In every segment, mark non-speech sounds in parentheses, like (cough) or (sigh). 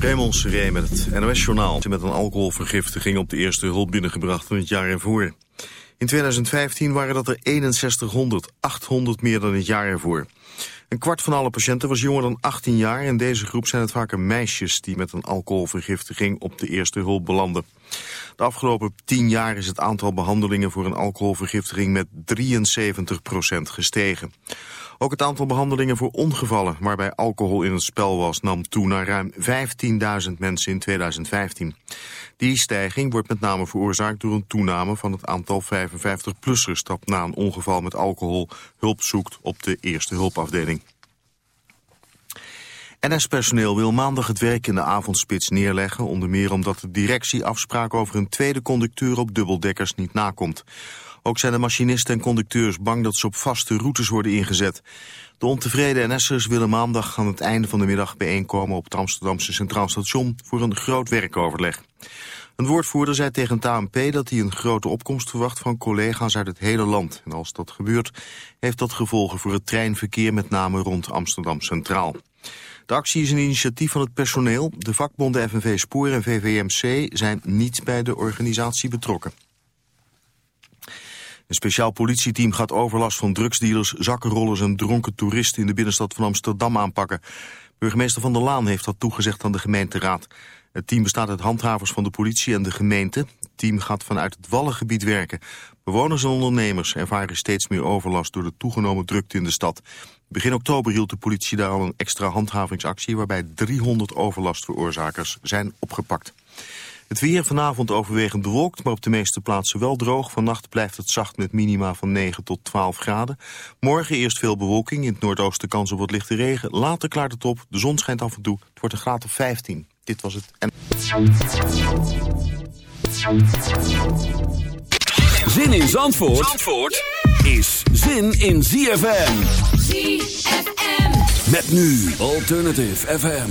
Raymond Seré met het NOS-journaal. Met een alcoholvergiftiging op de eerste hulp binnengebracht van het jaar ervoor. In 2015 waren dat er 6100, 800 meer dan het jaar ervoor. Een kwart van alle patiënten was jonger dan 18 jaar... en deze groep zijn het vaker meisjes die met een alcoholvergiftiging op de eerste hulp belanden. De afgelopen 10 jaar is het aantal behandelingen voor een alcoholvergiftiging met 73% gestegen. Ook het aantal behandelingen voor ongevallen waarbij alcohol in het spel was nam toe naar ruim 15.000 mensen in 2015. Die stijging wordt met name veroorzaakt door een toename van het aantal 55-plussers dat na een ongeval met alcohol hulp zoekt op de eerste hulpafdeling. NS-personeel wil maandag het werk in de avondspits neerleggen... onder meer omdat de directie afspraak over een tweede conducteur op dubbeldekkers niet nakomt. Ook zijn de machinisten en conducteurs bang dat ze op vaste routes worden ingezet. De ontevreden NS'ers willen maandag aan het einde van de middag bijeenkomen op het Amsterdamse Centraal Station voor een groot werkoverleg. Een woordvoerder zei tegen het ANP dat hij een grote opkomst verwacht van collega's uit het hele land. En als dat gebeurt, heeft dat gevolgen voor het treinverkeer met name rond Amsterdam Centraal. De actie is een initiatief van het personeel. De vakbonden FNV Spoor en VVMC zijn niet bij de organisatie betrokken. Een speciaal politieteam gaat overlast van drugsdealers, zakkenrollers en dronken toeristen in de binnenstad van Amsterdam aanpakken. Burgemeester Van der Laan heeft dat toegezegd aan de gemeenteraad. Het team bestaat uit handhavers van de politie en de gemeente. Het team gaat vanuit het Wallengebied werken. Bewoners en ondernemers ervaren steeds meer overlast door de toegenomen drukte in de stad. Begin oktober hield de politie daar al een extra handhavingsactie... waarbij 300 overlastveroorzakers zijn opgepakt. Het weer vanavond overwegend bewolkt, maar op de meeste plaatsen wel droog. Vannacht blijft het zacht met minima van 9 tot 12 graden. Morgen eerst veel bewolking, in het noordoosten kans op wat lichte regen. Later klaart het op, de zon schijnt af en toe. Het wordt een graad of 15. Dit was het. En... Zin in Zandvoort, Zandvoort is zin in ZFM. ZFM. Met nu Alternative FM.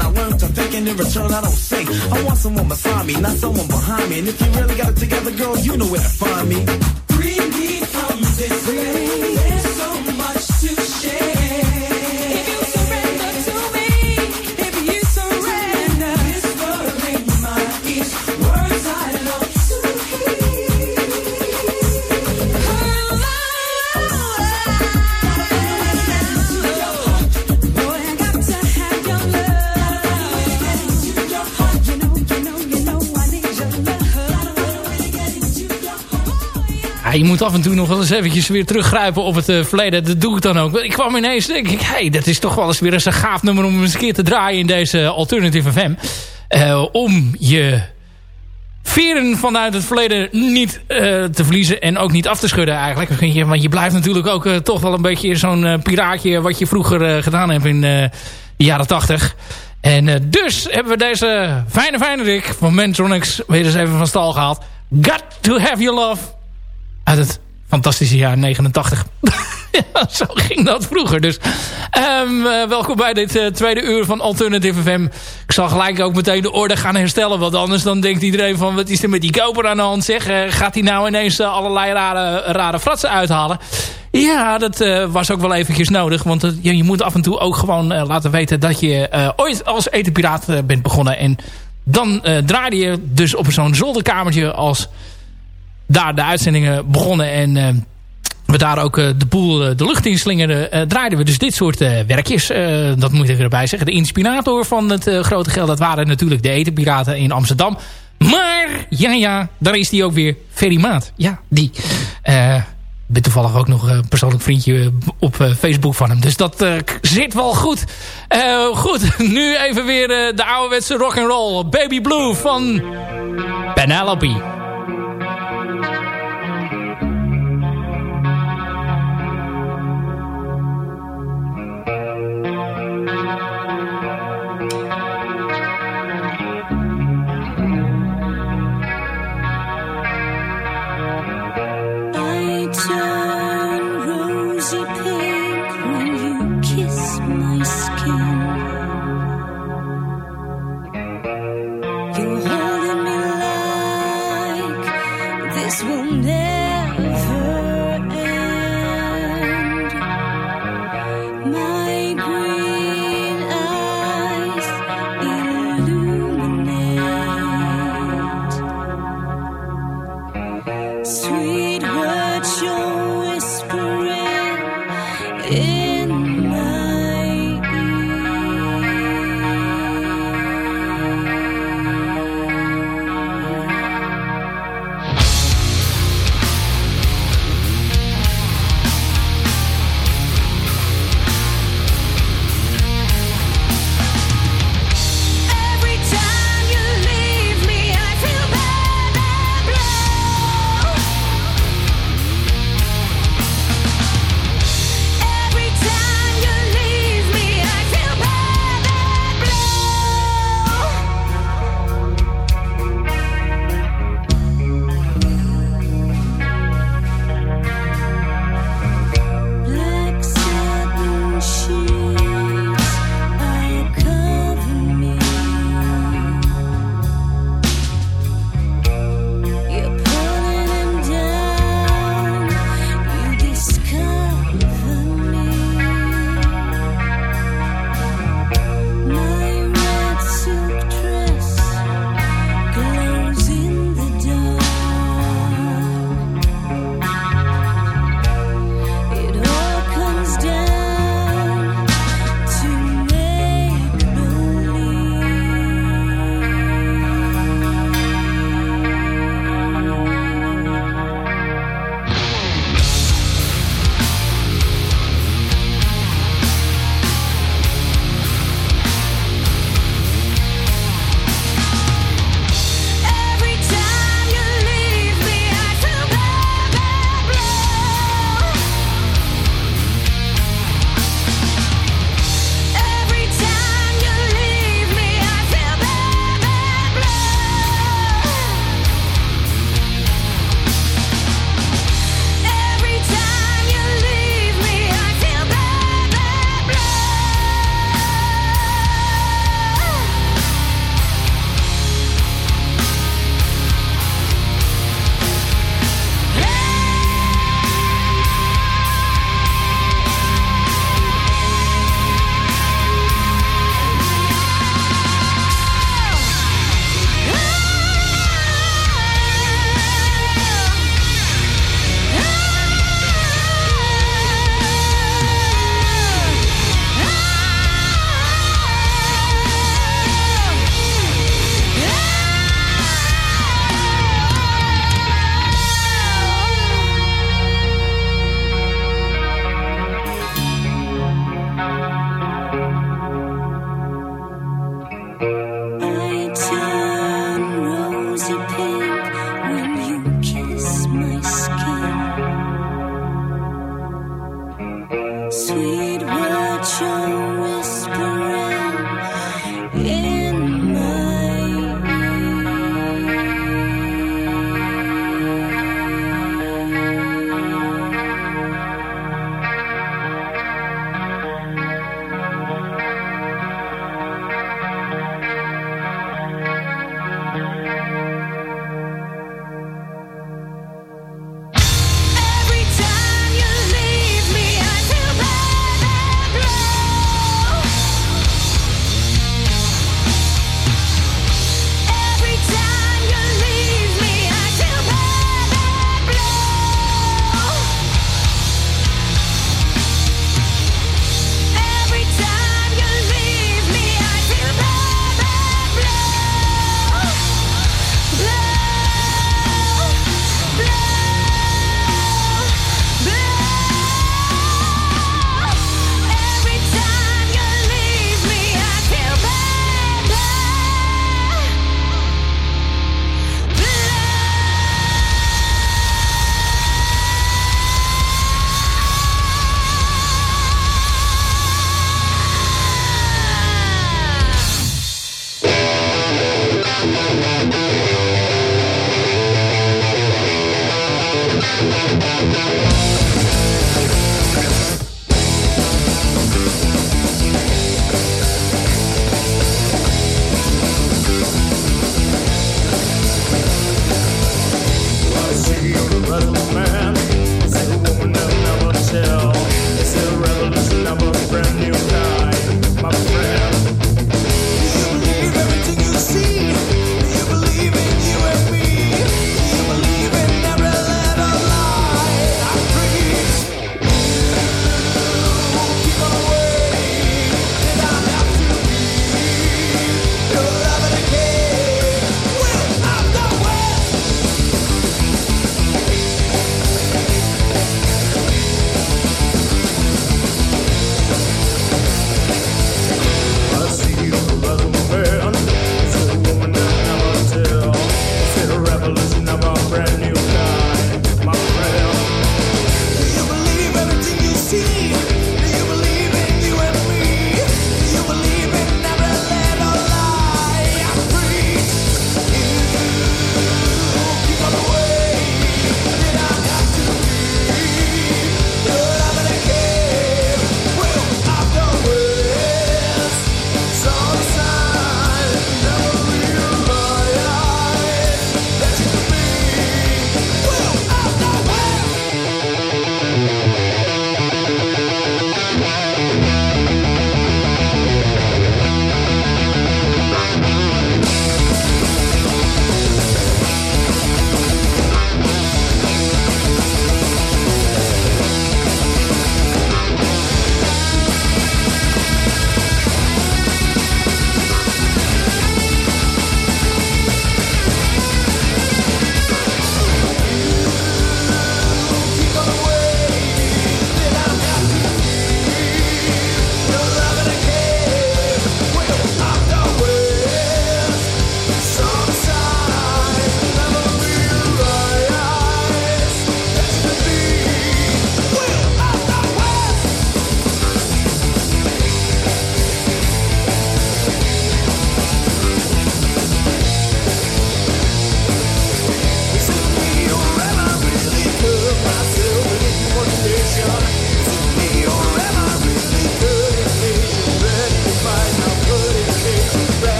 I learned to think and in return I don't sing. I want someone beside me, not someone behind me. And if you really got it together, girl, you know where to find me. Free je moet af en toe nog wel eens eventjes weer teruggrijpen op het uh, verleden. Dat doe ik dan ook. Ik kwam ineens, denk ik, hey, dat is toch wel eens weer eens een gaaf nummer om eens een keer te draaien in deze Alternative FM. Uh, om je veren vanuit het verleden niet uh, te verliezen en ook niet af te schudden eigenlijk. Want je blijft natuurlijk ook toch wel een beetje zo'n piraatje wat je vroeger gedaan hebt in de jaren tachtig. En dus hebben we deze fijne fijne Rick van Mentronics weer eens even van stal gehaald. Got to have your love uit het fantastische jaar 89. ja, (laughs) zo ging dat vroeger. Dus um, uh, welkom bij dit uh, tweede uur van Alternative FM. Ik zal gelijk ook meteen de orde gaan herstellen. Want anders dan denkt iedereen van... wat is er met die koper aan de hand zeg? Uh, gaat hij nou ineens allerlei rare, rare fratsen uithalen? Ja, dat was ook wel eventjes nodig. Want je, je moet af en toe ook gewoon laten weten... dat je ooit als etenpiraat bent begonnen. En dan draaide je dus op zo'n zolderkamertje als daar de uitzendingen begonnen en uh, we daar ook uh, de boel uh, de lucht in slingerden, draaiden we dus dit soort werkjes. dat moet ik erbij zeggen. De inspirator van het grote geld, dat waren natuurlijk de etenpiraten in Amsterdam. Maar, ja ja, daar is die ook weer, Ferry Maat. Ja, die. Ben toevallig ook nog een persoonlijk vriendje op Facebook van hem. Dus dat zit wel goed. goed, (laughs) nu even weer de ouderwetse rock'n'roll. Baby Blue van Penelope.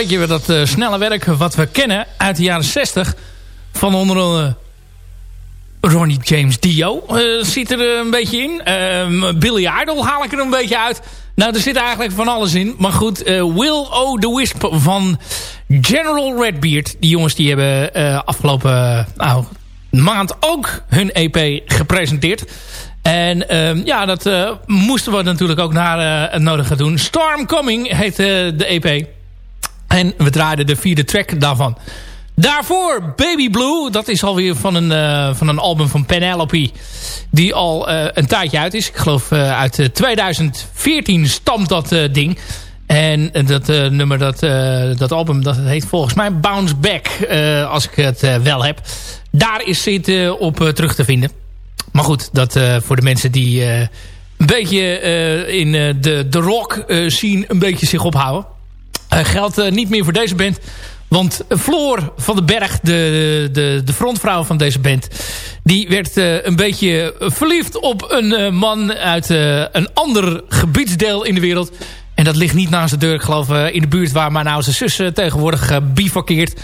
Beetje dat uh, snelle werk wat we kennen uit de jaren 60. Van onder andere Ronnie James Dio uh, zit er een beetje in. Uh, Billy Idol haal ik er een beetje uit. Nou, er zit eigenlijk van alles in. Maar goed, Will O' the Wisp van General Redbeard. Die jongens die hebben afgelopen nou, maand ook hun EP gepresenteerd. En ehm, ja, dat moesten we natuurlijk ook naar het nodige doen. Storm Coming heet de EP. En we draaiden de vierde track daarvan. Daarvoor Baby Blue. Dat is alweer van een, uh, van een album van Penelope. Die al uh, een tijdje uit is. Ik geloof uh, uit 2014 stamt dat ding. En dat nummer, dat, dat album, dat heet volgens mij Bounce Back. als ik het wel heb. Daar is het op terug te vinden. Maar goed, dat voor de mensen die een beetje in de, de rock scene een beetje zich ophouden. Geldt niet meer voor deze band. Want Floor van den Berg, de, de, de frontvrouw van deze band... die werd een beetje verliefd op een man uit een ander gebiedsdeel in de wereld... En dat ligt niet naast de deur, ik geloof in de buurt waar mijn oudste zus tegenwoordig bivakkeert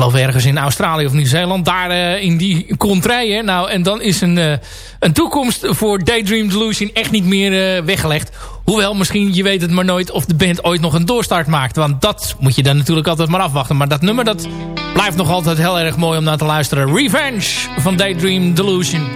geloof ergens in Australië of Nieuw-Zeeland. Daar uh, in die contraien. Nou, en dan is een, uh, een toekomst voor Daydream Delusion echt niet meer uh, weggelegd. Hoewel, misschien, je weet het maar nooit of de band ooit nog een doorstart maakt. Want dat moet je dan natuurlijk altijd maar afwachten. Maar dat nummer, dat blijft nog altijd heel erg mooi om naar te luisteren. Revenge van Daydream Delusion.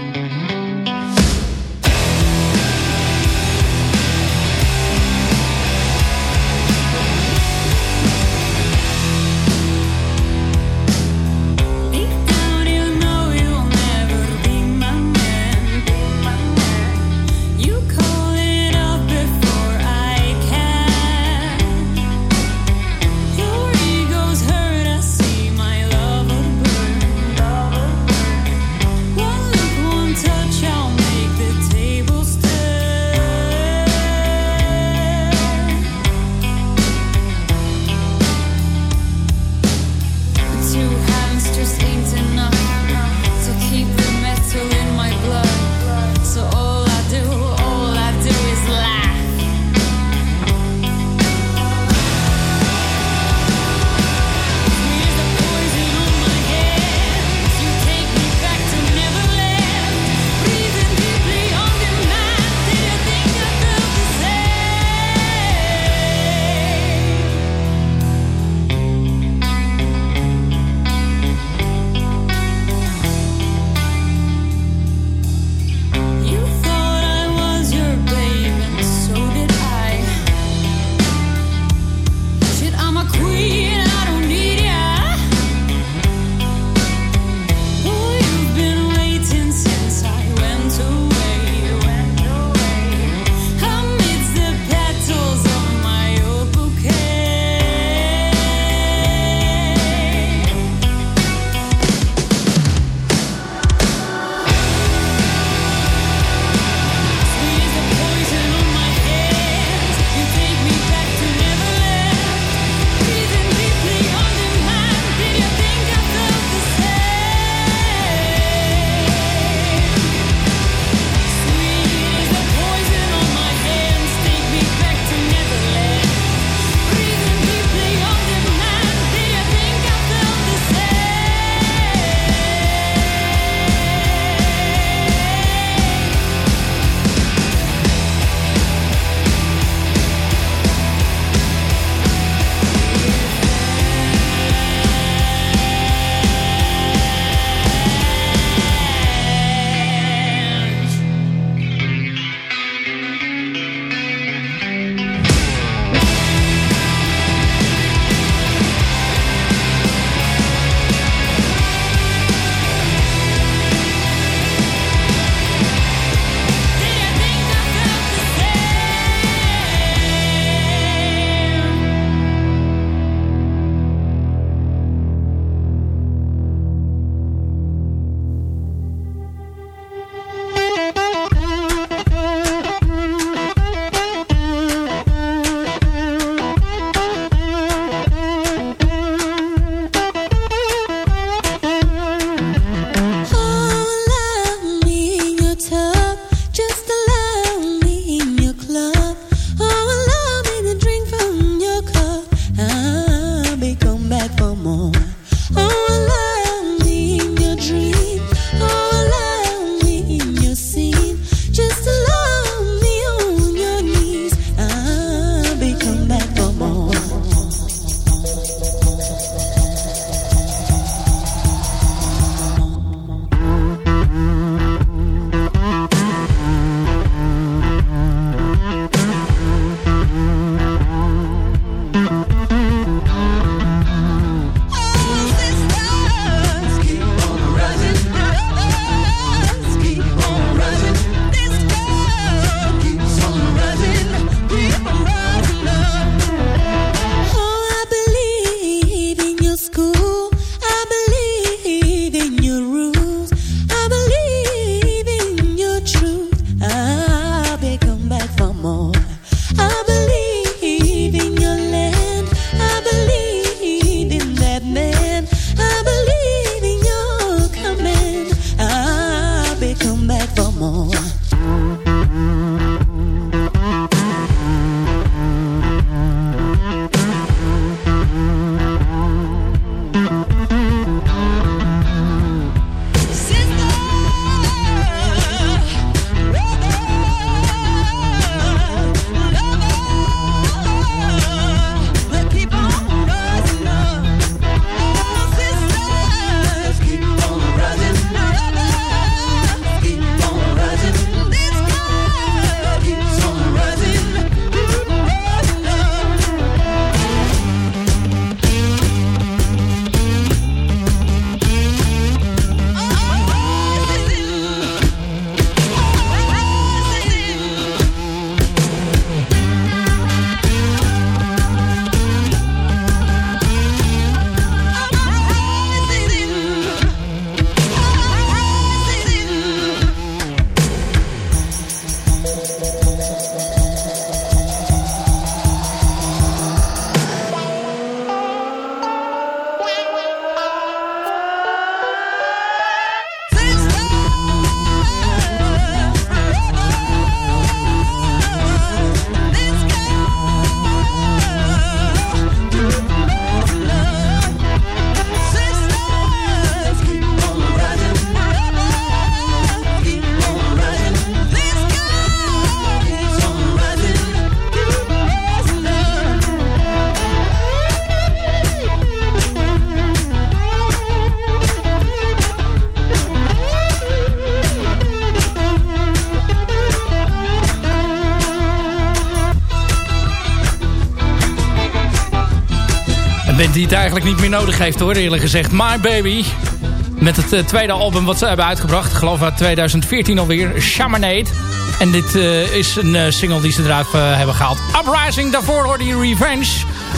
Die het eigenlijk niet meer nodig heeft hoor, eerlijk gezegd. My Baby. Met het uh, tweede album wat ze hebben uitgebracht. Ik geloof uit 2014 alweer. Shamanade. En dit uh, is een uh, single die ze eruit hebben gehaald. Uprising, daarvoor hoorde je Revenge.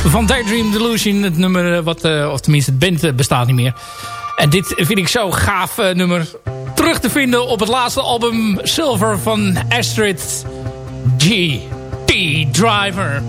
Van Daydream Delusion. Het nummer wat, of tenminste het band bestaat niet meer. En dit vind ik zo gaaf nummer. Terug te vinden op het laatste album Silver van Astrid G. T. Driver.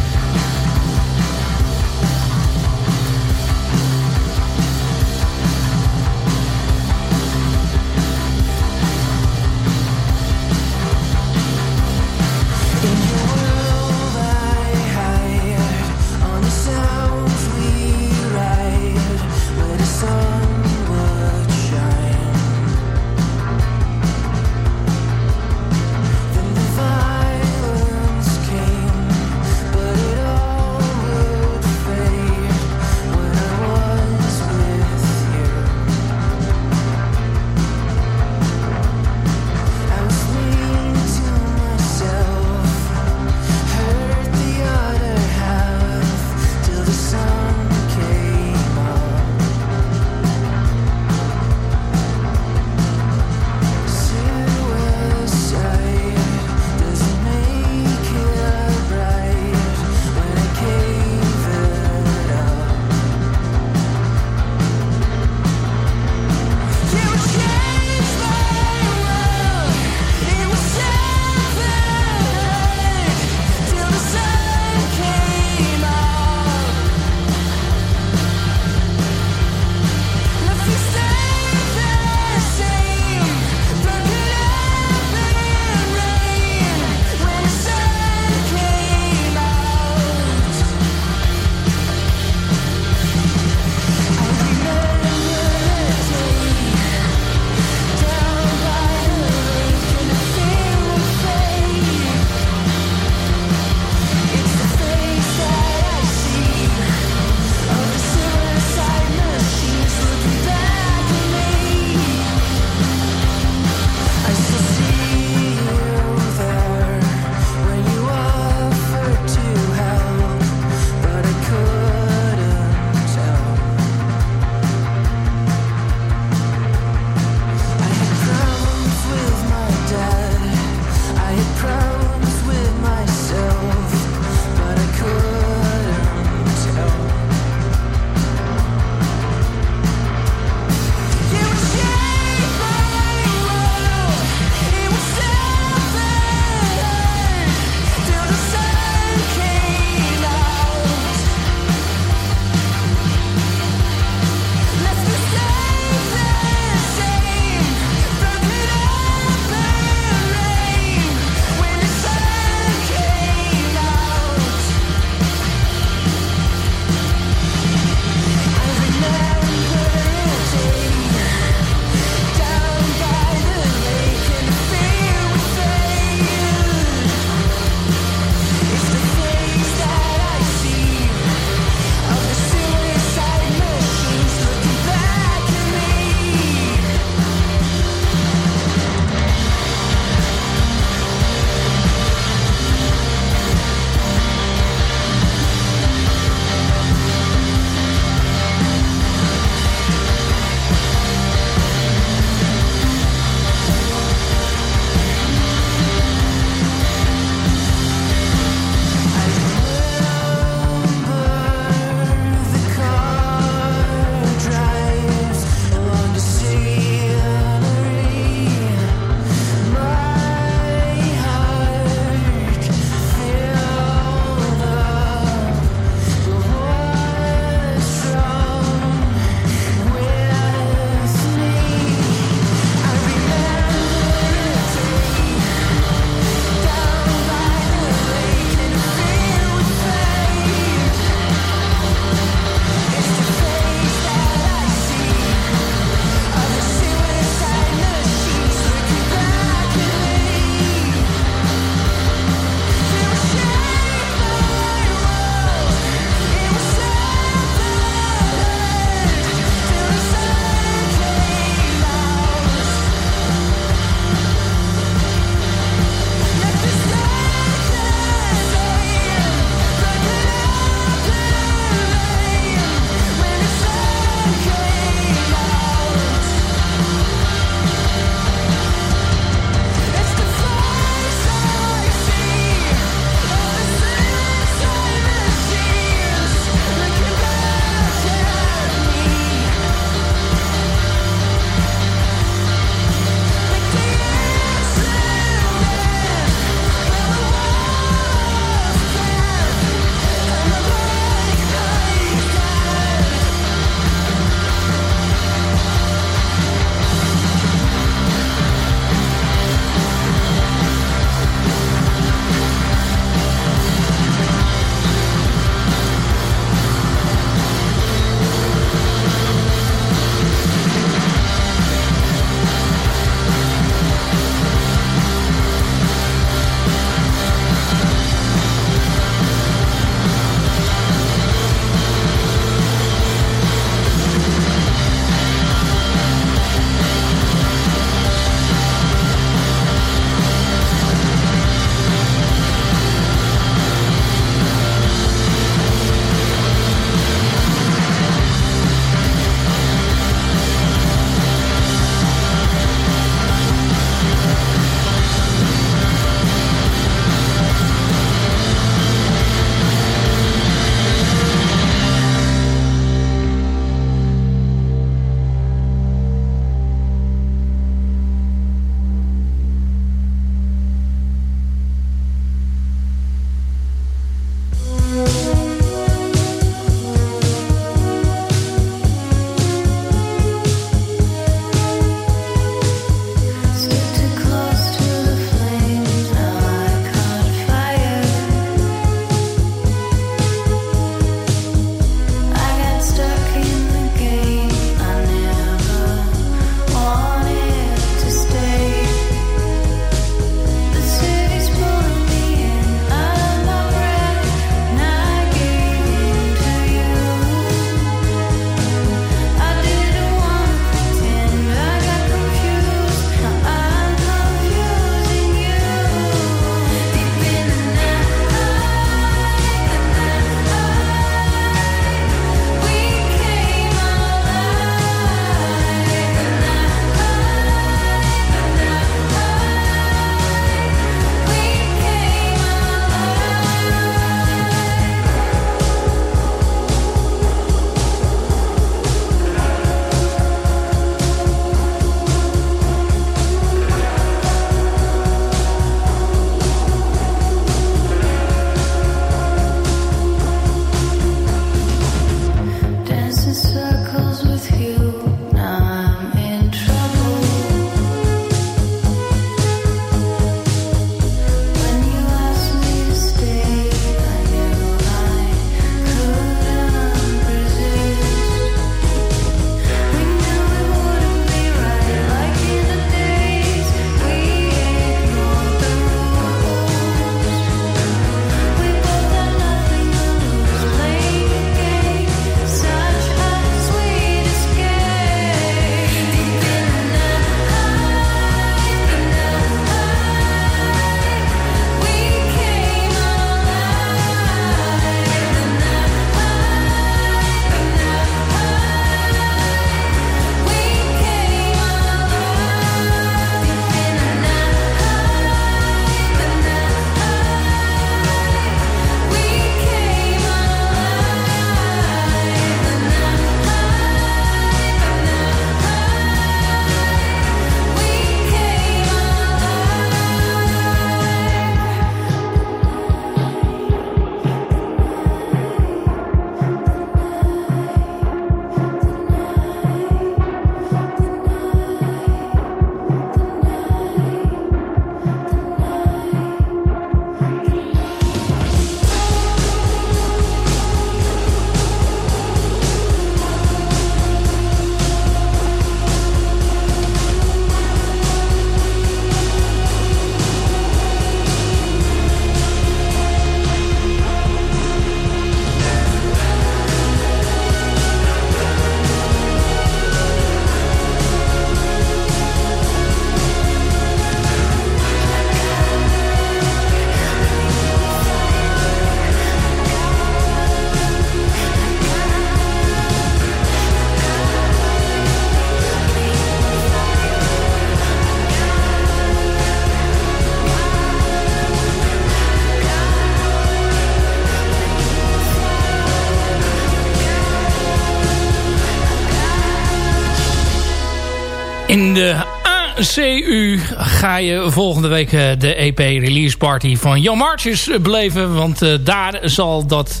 CU ga je volgende week de EP release party van Jan Marches beleven. Want daar zal dat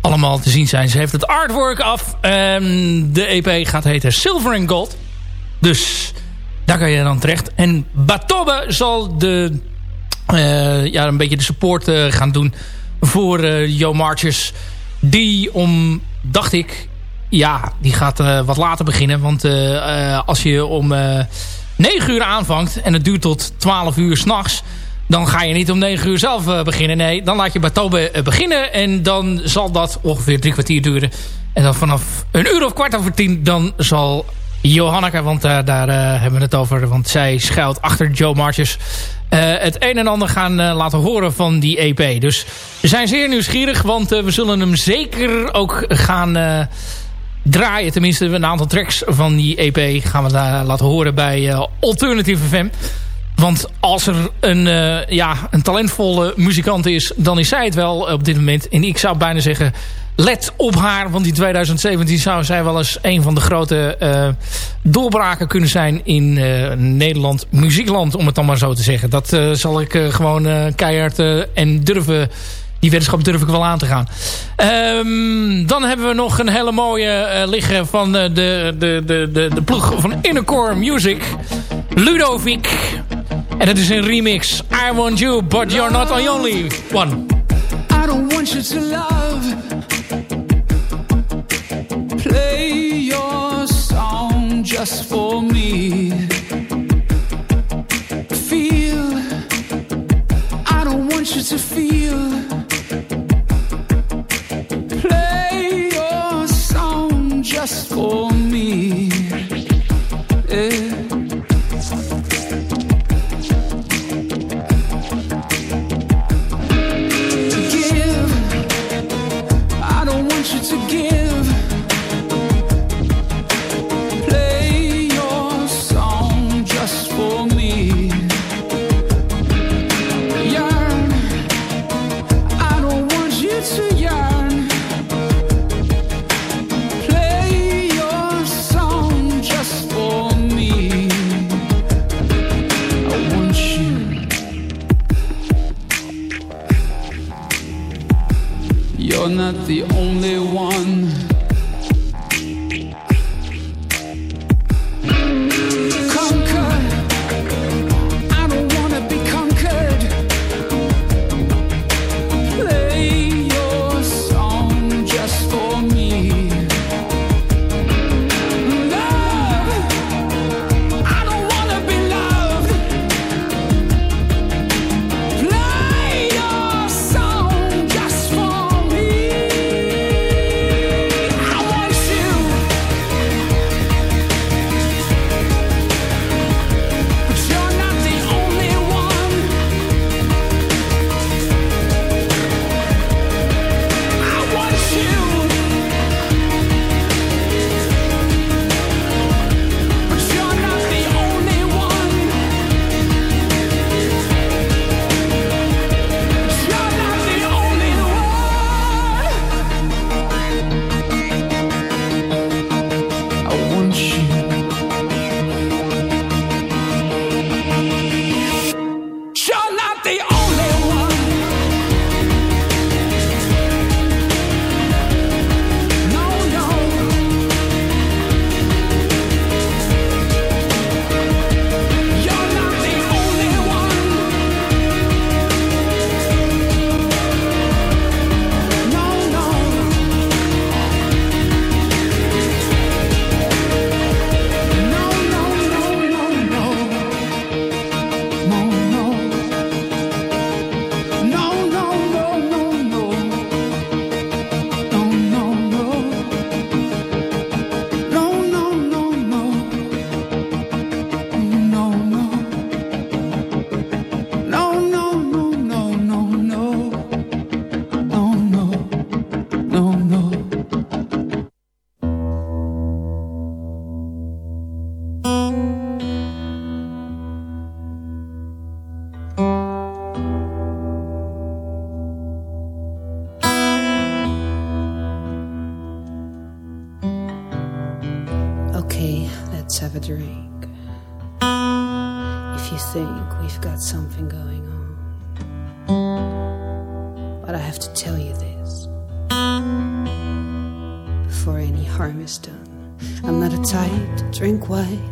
allemaal te zien zijn. Ze heeft het artwork af. de EP gaat heten Silver and Gold. Dus daar kan je dan terecht. En Batobbe zal de, ja, een beetje de support gaan doen voor Jo Marches. Die om, dacht ik, ja, die gaat uh, wat later beginnen. Want uh, als je om uh, 9 uur aanvangt en het duurt tot 12 uur s'nachts... dan ga je niet om 9 uur zelf beginnen. Nee, dan laat je bij Tobe beginnen en dan zal dat ongeveer drie kwartier duren. En dan vanaf een uur of kwart over tien... dan zal Johanneke, want daar hebben we het over... want zij schuilt achter Joe Marches... het een en ander gaan laten horen van die EP. Dus we zijn zeer nieuwsgierig, want we zullen hem zeker ook gaan draaien. Tenminste, een aantal tracks van die EP gaan we daar laten horen bij uh, Alternative FM. Want als er een, uh, ja, een talentvolle muzikant is, dan is zij het wel op dit moment. En ik zou bijna zeggen, let op haar. Want in 2017 zou zij wel eens een van de grote uh, doorbraken kunnen zijn in Nederland muziekland. Om het dan maar zo te zeggen. Dat zal ik gewoon keihard en durven die wetenschap durf ik wel aan te gaan. Um, dan hebben we nog een hele mooie uh, liggen van uh, de, de, de, de, de ploeg van Innercore Music. Ludovic. En dat is een remix. I want you, but you're not the only one. I don't want you to love. Play your song just for me. Feel. I don't want you to feel. For me.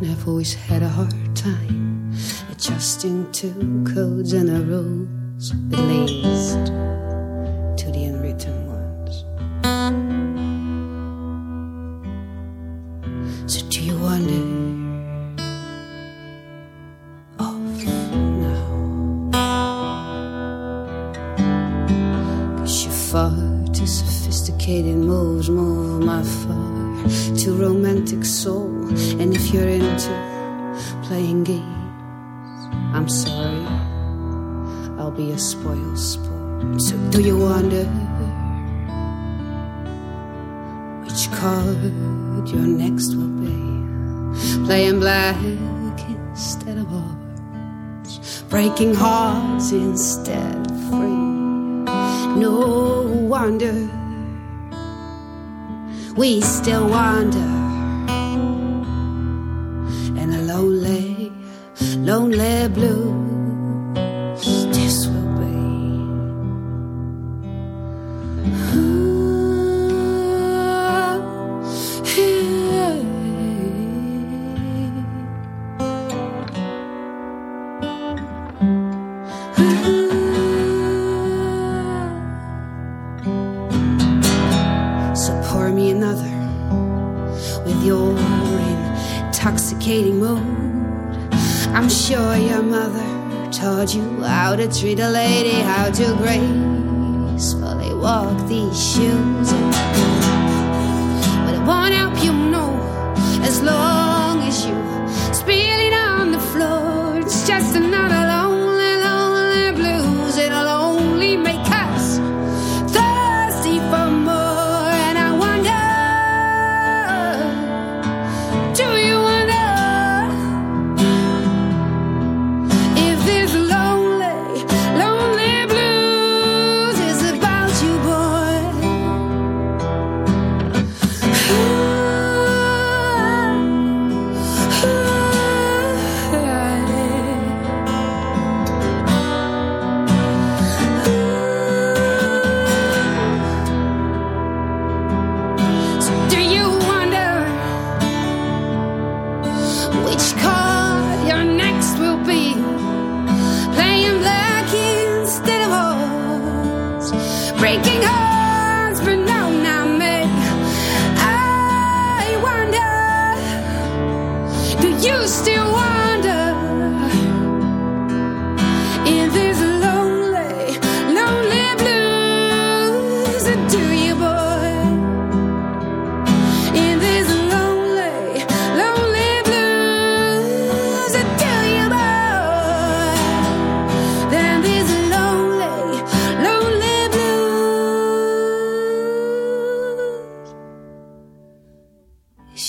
I've always had a heart. We still wander in a lonely, lonely blues. This will be. Mother taught you how to treat a lady, how to gracefully walk these shoes. But it won't help you know as long as you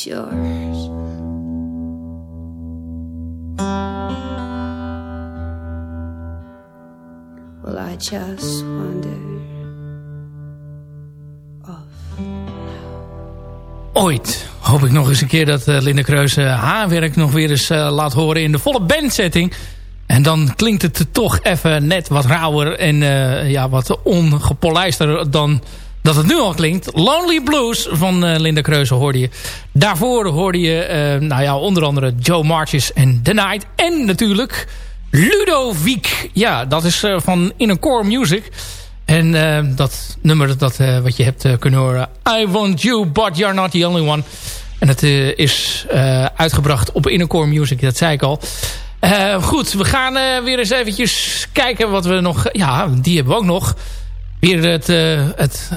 I just wonder. Ooit hoop ik nog eens een keer dat uh, Linde Kreus haar werk nog weer eens uh, laat horen in de volle bandsetting. En dan klinkt het toch even net wat rauwer en ja, wat ongepolijster dan dat het nu al klinkt. Lonely Blues van Linda Kreuze hoorde je. Daarvoor hoorde je nou ja, onder andere Joe Marches en The Night. En natuurlijk Ludovic. Ja, dat is van In Core Music. En dat nummer dat, wat je hebt kunnen horen. I Want You, But You're Not The Only One. En het is uitgebracht op Innercore Music. Dat zei ik al. goed, we gaan weer eens eventjes kijken wat we nog... Ja, die hebben we ook nog. Weer het, het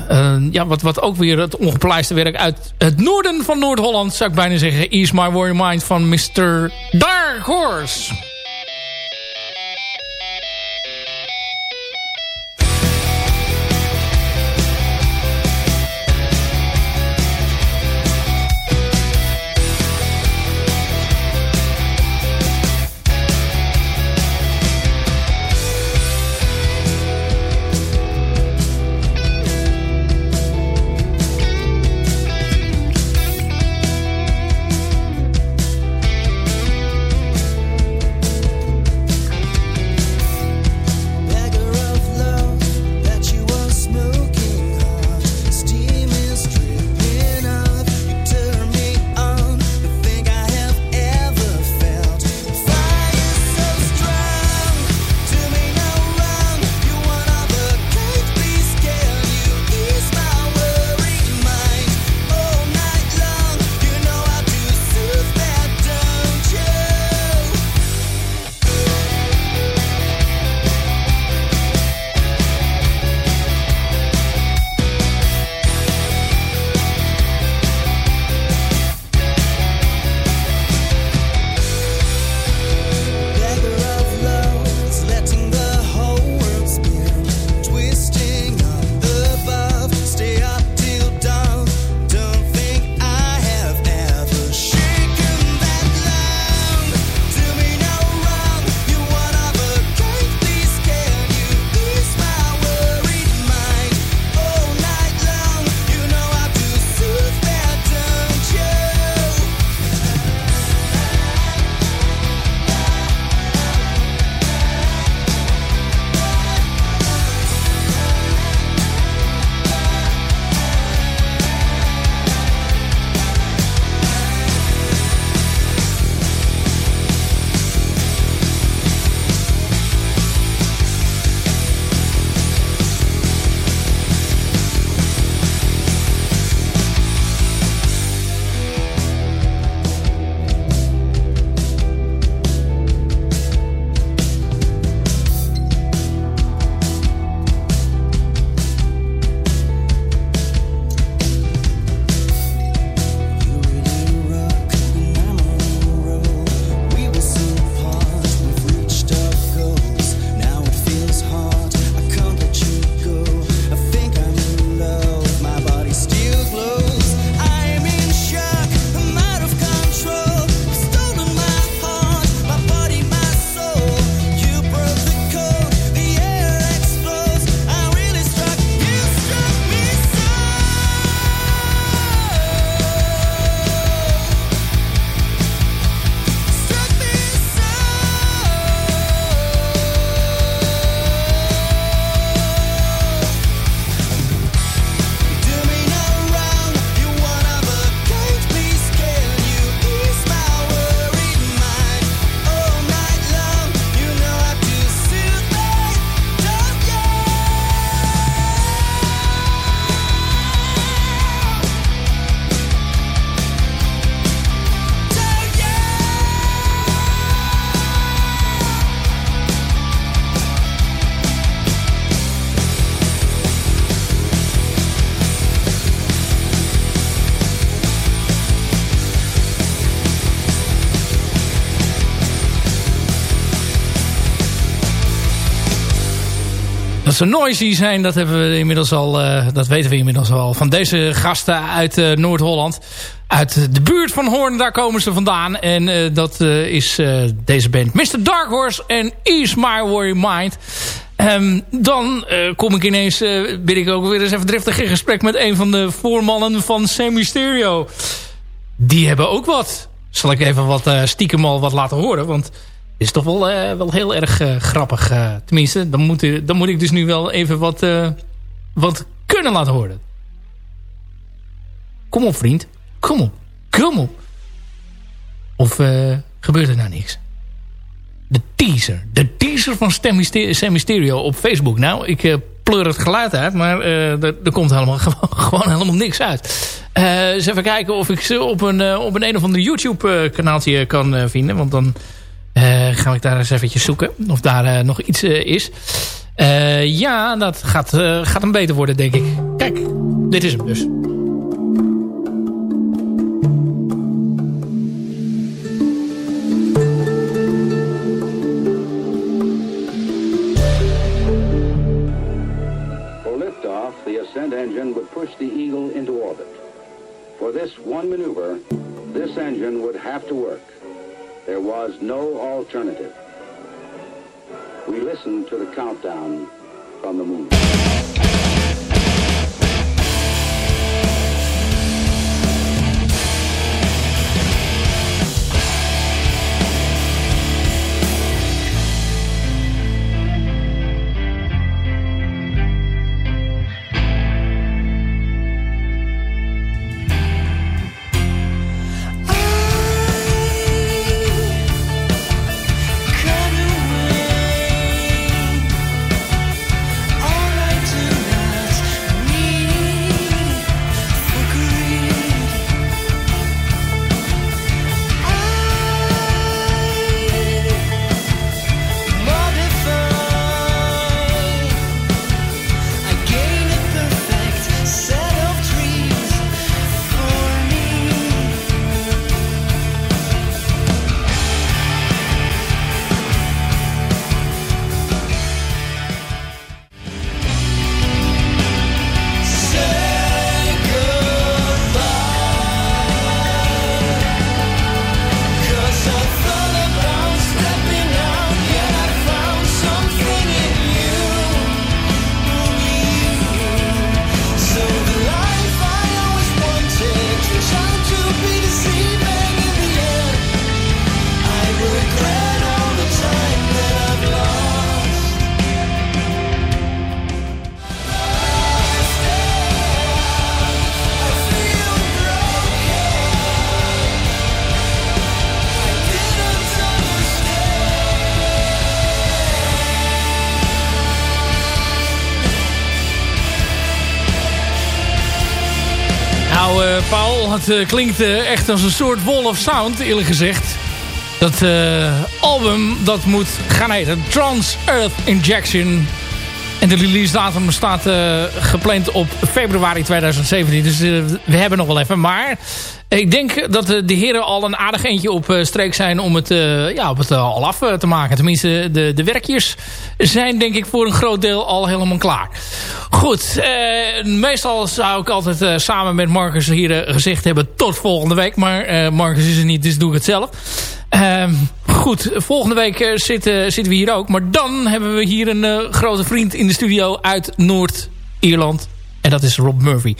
ja, wat, wat ook weer het ongepleiste werk uit het noorden van Noord-Holland. Zou ik bijna zeggen. Ease My Worry Mind van Mr. Dark Horse. Dat ze noisy zijn, dat, hebben we inmiddels al, uh, dat weten we inmiddels al. Van deze gasten uit uh, Noord-Holland. Uit de buurt van Hoorn, daar komen ze vandaan. En uh, dat is deze band Mr. Dark Horse en Ease My Worry Mind. Um, dan kom ik ineens, ben ik ook weer eens even driftig in gesprek... met een van de voormannen van Semi Stereo. Die hebben ook wat. Zal ik even wat stiekem al wat laten horen, want is toch wel, uh, wel heel erg uh, grappig. Uh, tenminste, dan moet, dan moet ik dus nu wel even wat, wat kunnen laten horen. Kom op, vriend. Kom op. Kom op. Of gebeurt er nou niks? De teaser. De teaser van Sam Mysterio op Facebook. Nou, ik pleur het geluid uit, maar er, er, komt helemaal, (laughs) gewoon helemaal niks uit. eens even kijken of ik ze op een, op een, een of ander YouTube kanaaltje kan vinden. Want dan uh, ga ik daar eens eventjes zoeken. Of daar uh, nog iets uh, is. ja, dat gaat, gaat hem beter worden, denk ik. Kijk, dit is hem dus. Engine would push the Eagle into orbit. For this one maneuver, this engine would have to work. There was no alternative. We listened to the countdown from the moon. Het uh, klinkt uh, echt als een soort wall of sound, eerlijk gezegd. Dat uh, album, dat moet gaan heten Trans Earth Injection. En de release datum staat gepland op februari 2017. Dus we hebben nog wel even. Maar ik denk dat de heren al een aardig eentje op streek zijn om het, ja, op het al af te maken. Tenminste, de, de werkjes zijn denk ik voor een groot deel al helemaal klaar. Goed, meestal zou ik altijd samen met Marcus hier gezegd hebben tot volgende week. Maar Marcus is er niet, dus doe ik het zelf. Ehm, goed, volgende week zitten, zitten we hier ook. Maar dan hebben we hier een grote vriend in de studio uit Noord-Ierland. En dat is Rob Murphy.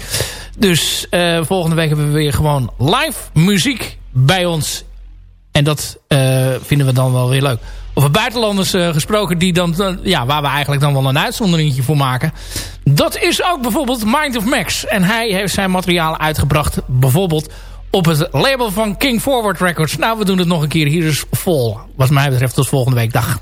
Dus volgende week hebben we weer gewoon live muziek bij ons. En dat vinden we dan wel weer leuk over buitenlanders gesproken die dan, ja, waar we eigenlijk dan wel een uitzonderingetje voor maken. Dat is ook bijvoorbeeld Mind of Max. En hij heeft zijn materiaal uitgebracht bijvoorbeeld op het label van King Forward Records. Nou, we doen het nog een keer. Hier is vol. Wat mij betreft tot volgende week. Dag.